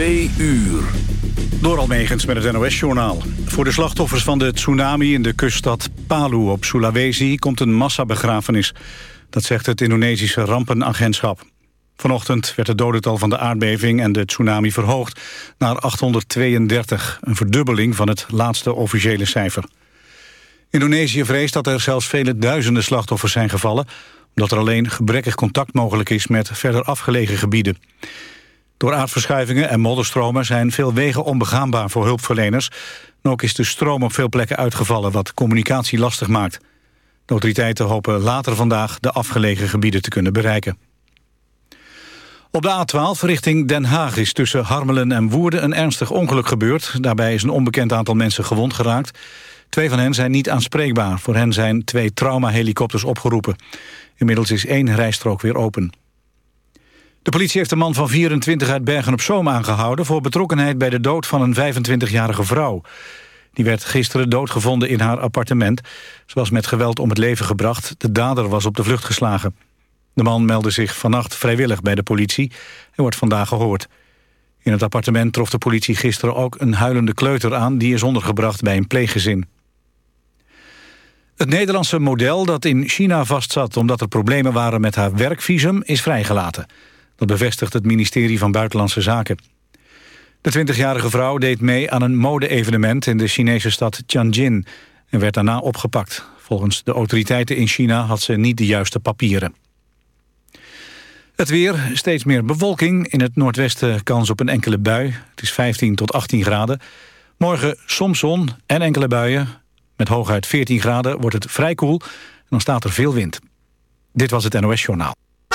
Twee uur. Door Almegens met het NOS-journaal. Voor de slachtoffers van de tsunami in de kuststad Palu op Sulawesi... komt een massabegrafenis. Dat zegt het Indonesische rampenagentschap. Vanochtend werd het dodental van de aardbeving en de tsunami verhoogd... naar 832, een verdubbeling van het laatste officiële cijfer. Indonesië vreest dat er zelfs vele duizenden slachtoffers zijn gevallen... omdat er alleen gebrekkig contact mogelijk is met verder afgelegen gebieden. Door aardverschuivingen en modderstromen zijn veel wegen onbegaanbaar voor hulpverleners. En ook is de stroom op veel plekken uitgevallen wat communicatie lastig maakt. De autoriteiten hopen later vandaag de afgelegen gebieden te kunnen bereiken. Op de A12 richting Den Haag is tussen Harmelen en Woerden een ernstig ongeluk gebeurd. Daarbij is een onbekend aantal mensen gewond geraakt. Twee van hen zijn niet aanspreekbaar. Voor hen zijn twee traumahelikopters opgeroepen. Inmiddels is één rijstrook weer open. De politie heeft een man van 24 uit Bergen-op-Zoom aangehouden... voor betrokkenheid bij de dood van een 25-jarige vrouw. Die werd gisteren doodgevonden in haar appartement. Ze was met geweld om het leven gebracht. De dader was op de vlucht geslagen. De man meldde zich vannacht vrijwillig bij de politie... en wordt vandaag gehoord. In het appartement trof de politie gisteren ook een huilende kleuter aan... die is ondergebracht bij een pleeggezin. Het Nederlandse model dat in China vastzat... omdat er problemen waren met haar werkvisum, is vrijgelaten... Dat bevestigt het ministerie van Buitenlandse Zaken. De 20-jarige vrouw deed mee aan een mode-evenement in de Chinese stad Tianjin en werd daarna opgepakt. Volgens de autoriteiten in China had ze niet de juiste papieren. Het weer, steeds meer bewolking. In het noordwesten kans op een enkele bui. Het is 15 tot 18 graden. Morgen soms zon en enkele buien. Met hooguit 14 graden wordt het vrij koel en dan staat er veel wind. Dit was het NOS Journaal.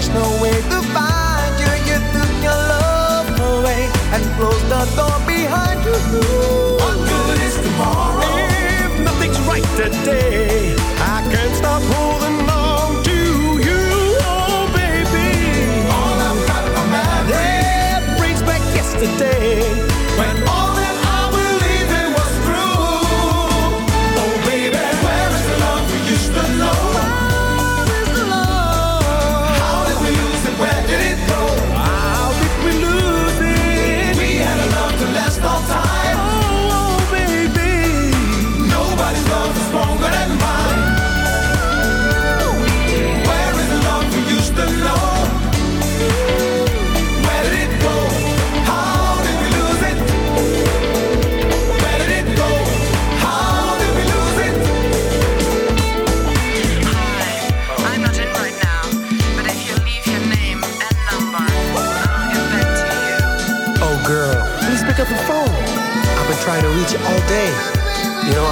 There's no way to find you. You took your love away and closed the door behind you. What good is tomorrow if nothing's right today?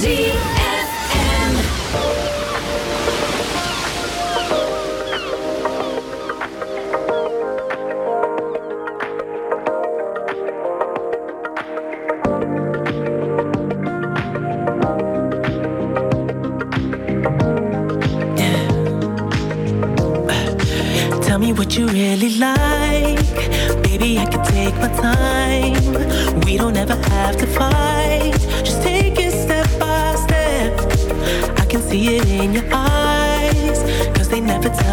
Zie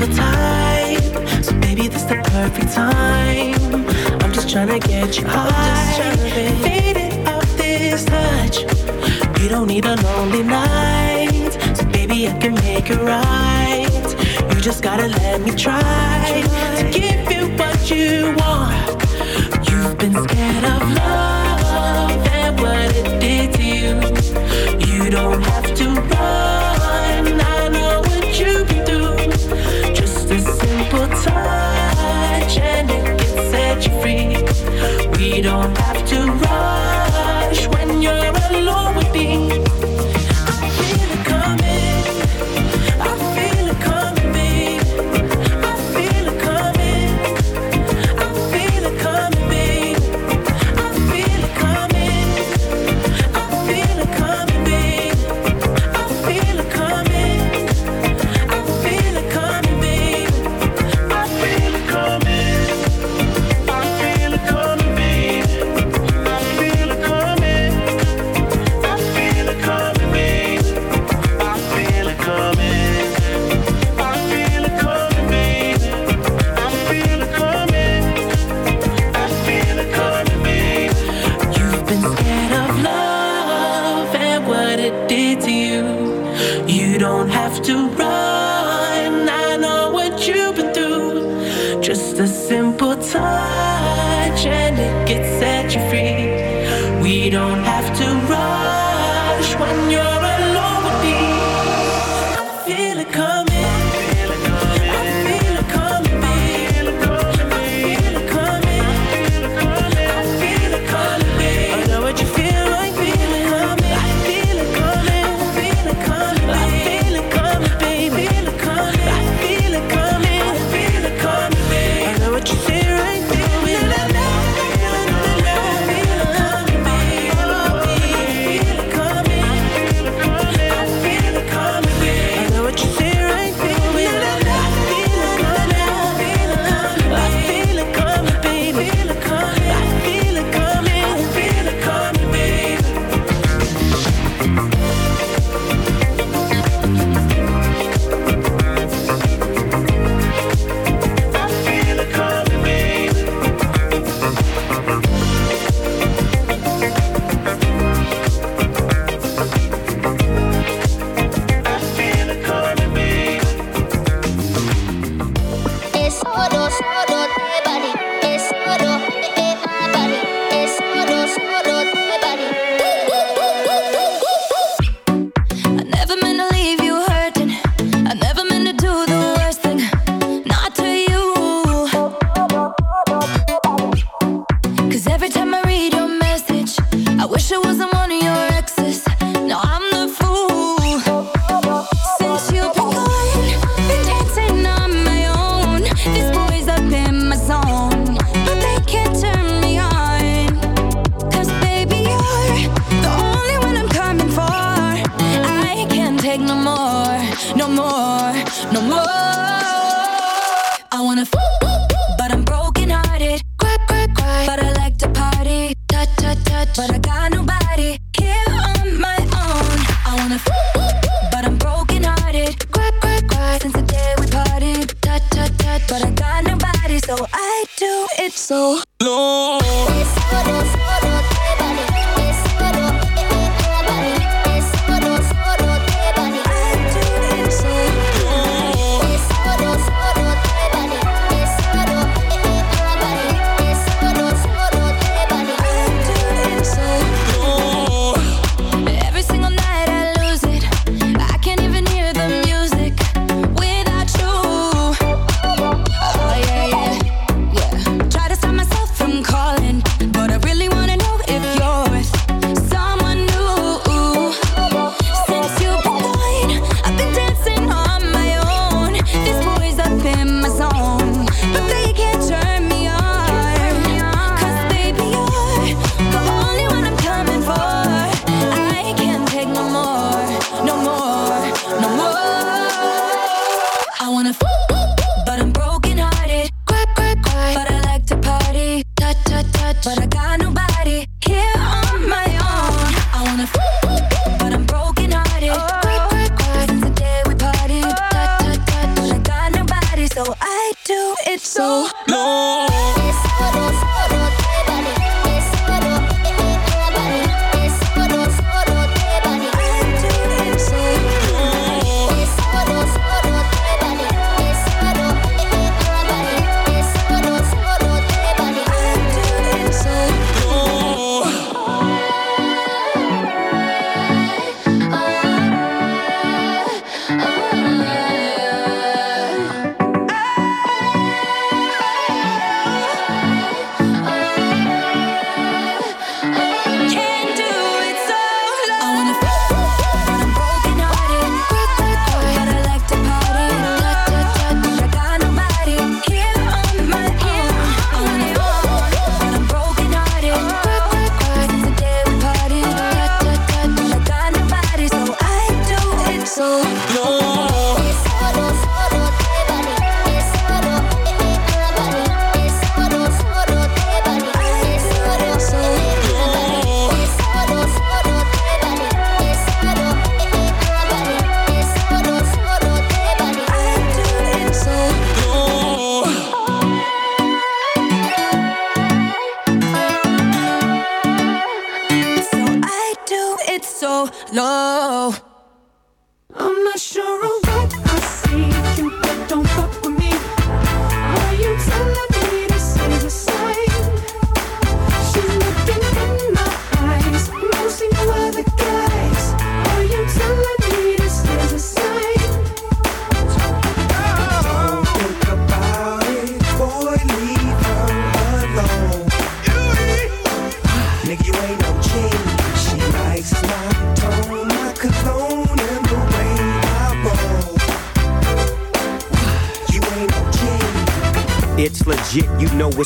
single time. So maybe this the perfect time. I'm just trying to get you high. Faded off this touch. You don't need a lonely night. So baby, I can make it right. You just gotta let me try to give you what you want. You've been scared of love and what it did to you. You don't have to run. don't have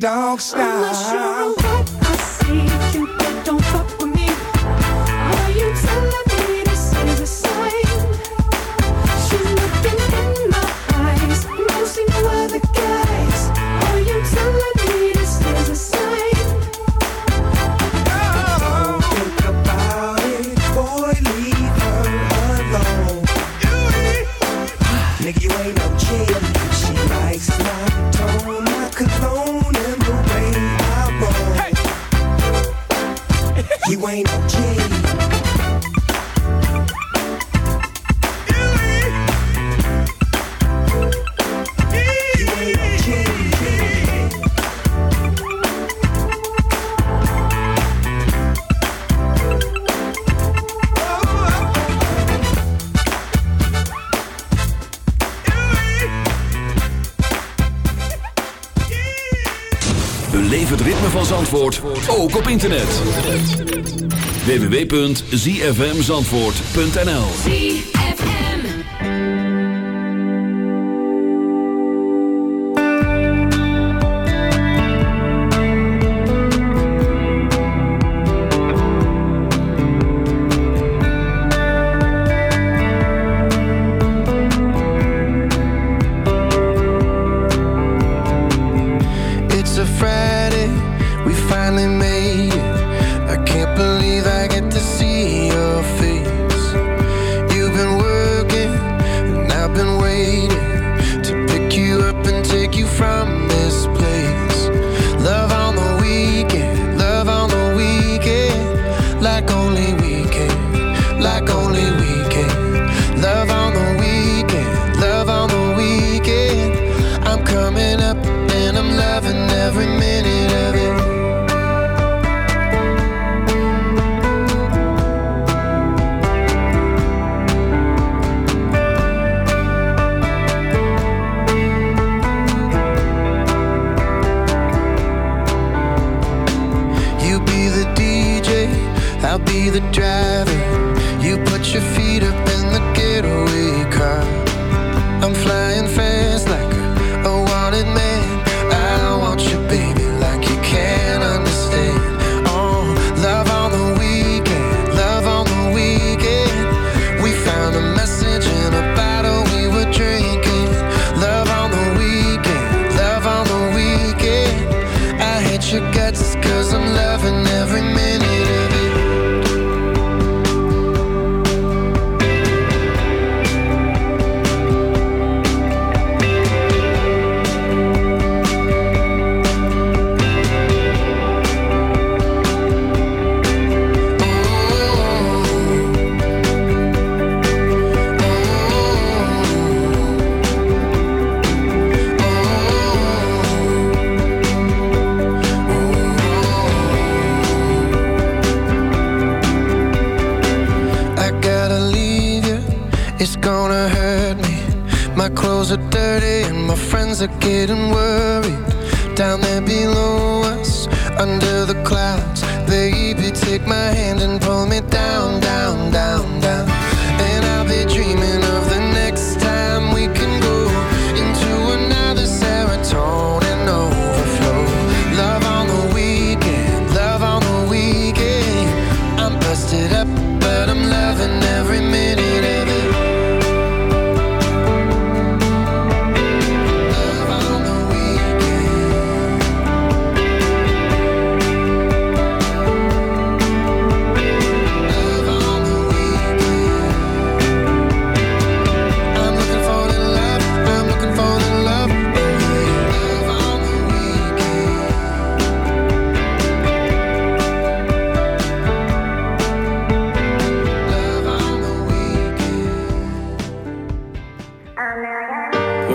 dog style. Ain't no het ritme van Zandvoort, ook op internet. www.zfmzandvoort.nl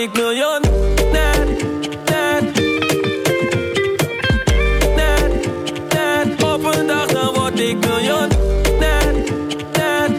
Ik miljonair. Net. Net. Net. Op een dag dan word ik miljonair. Net. Net.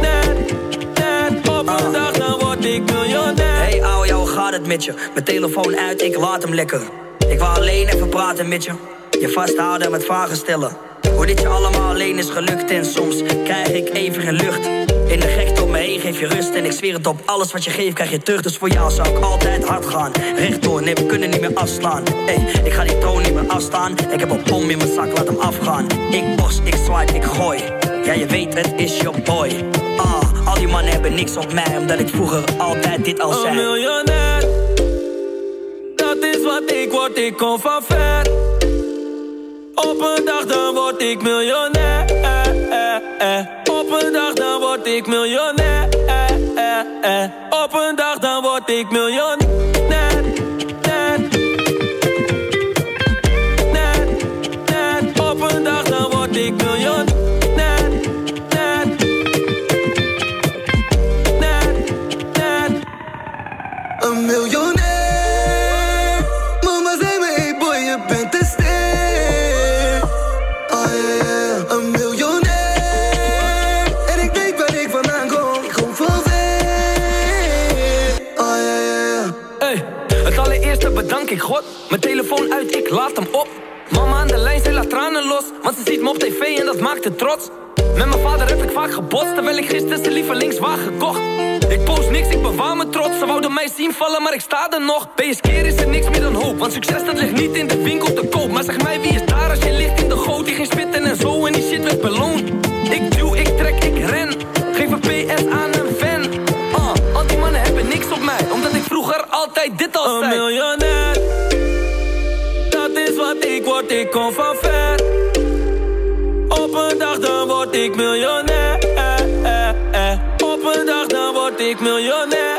Net. Net. Op een dag dan word ik miljonair. Hey ouwe, jou, gaat het met je? Mijn telefoon uit, ik laat hem lekker. Ik wou alleen even praten met je. Je vasthouden met vragen stellen. Hoe dit je allemaal alleen is gelukt en soms krijg ik even geen lucht. In de gekte om me heen geef je rust en ik zweer het op. Alles wat je geeft krijg je terug, dus voor jou zou ik altijd hard gaan. Rechtdoor, nee we kunnen niet meer afslaan. Hey, ik ga die troon niet meer afstaan. Ik heb een bom in mijn zak, laat hem afgaan. Ik bos, ik swipe, ik gooi. Ja je weet het is your boy. Ah, al die mannen hebben niks op mij, omdat ik vroeger altijd dit al Een zei. miljonair, dat is wat ik word, ik kom van ver. Op een dag dan word ik miljonair. Op een dag dan word ik miljonair. Op een dag dan word ik miljonair. Op een dag dan word ik miljonair. Een miljonair. Mijn telefoon uit, ik laat hem op. Mama aan de lijn, ze laat tranen los. Want ze ziet me op tv en dat maakt het trots. Met mijn vader heb ik vaak gebotst. Terwijl ik gisteren zijn lievelingswagen gekocht. Ik post niks, ik bewaar me trots. Ze wouden mij zien vallen, maar ik sta er nog. Ben je skeer is er niks meer dan hoop. Want succes dat ligt niet in de winkel te koop. Maar zeg mij, wie is daar als je ligt in de goot? Die ging spitten en zo Op een dag dan word ik miljonair. Op een dag dan word ik miljonair.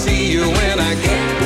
see you when I get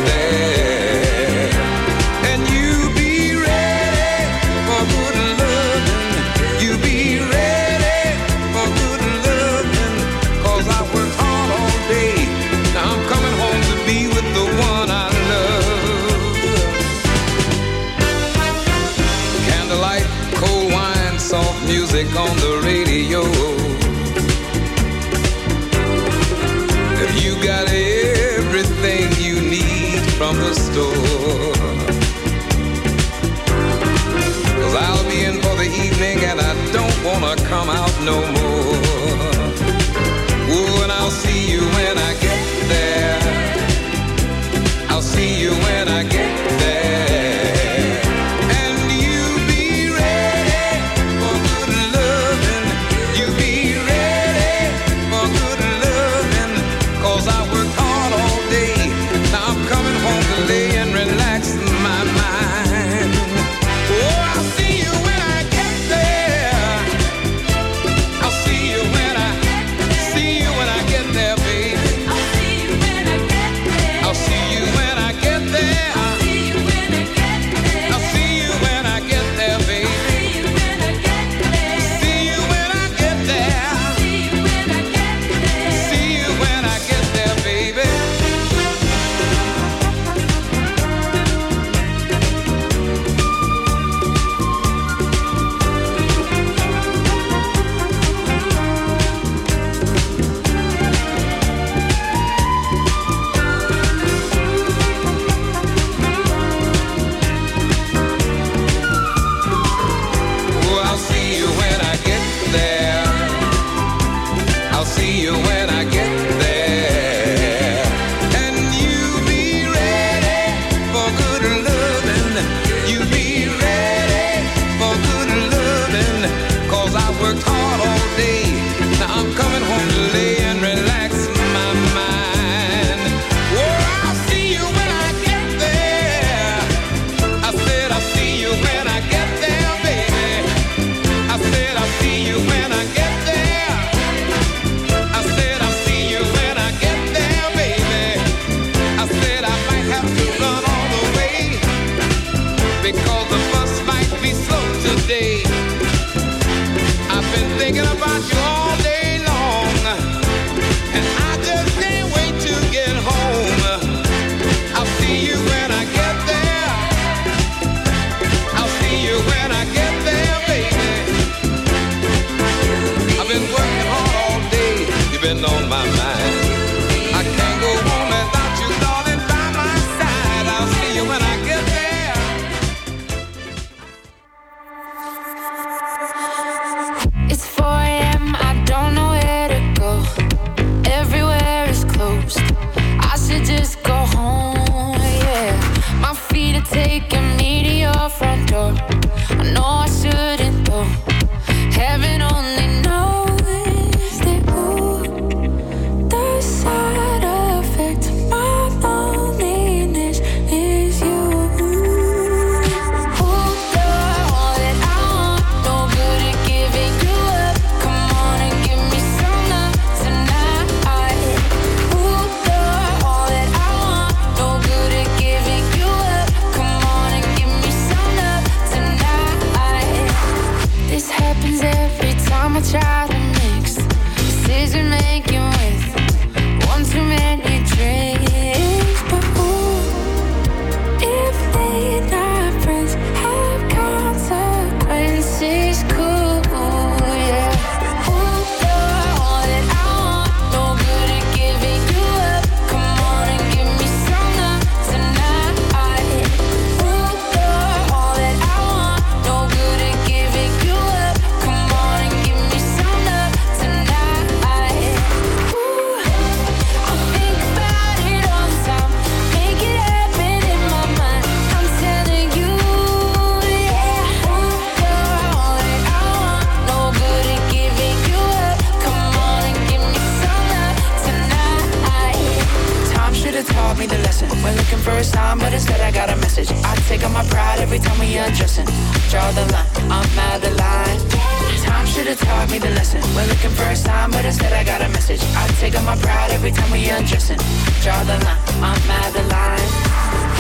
said I got a message. I take up my pride every time we undressing. Draw the line, I'm out the line.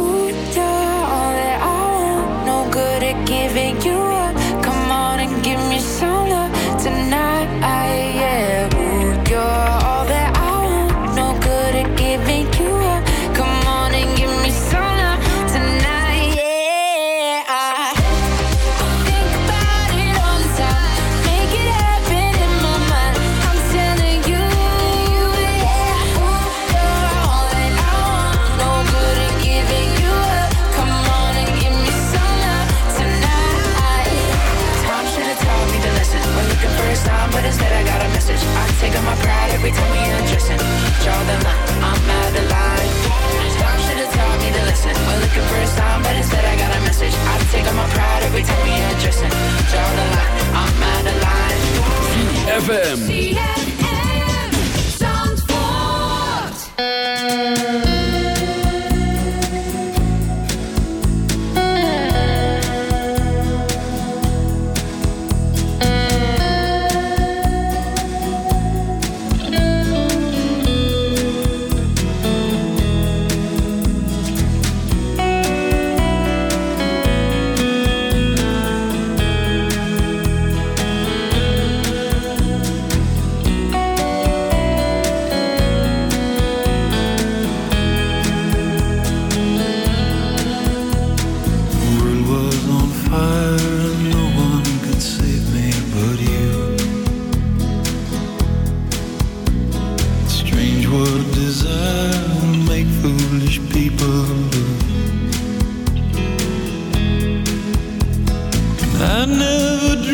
Ooh, you're all that I want, No good at giving you Every time we dressing, draw the line, I'm out of line. never dreamed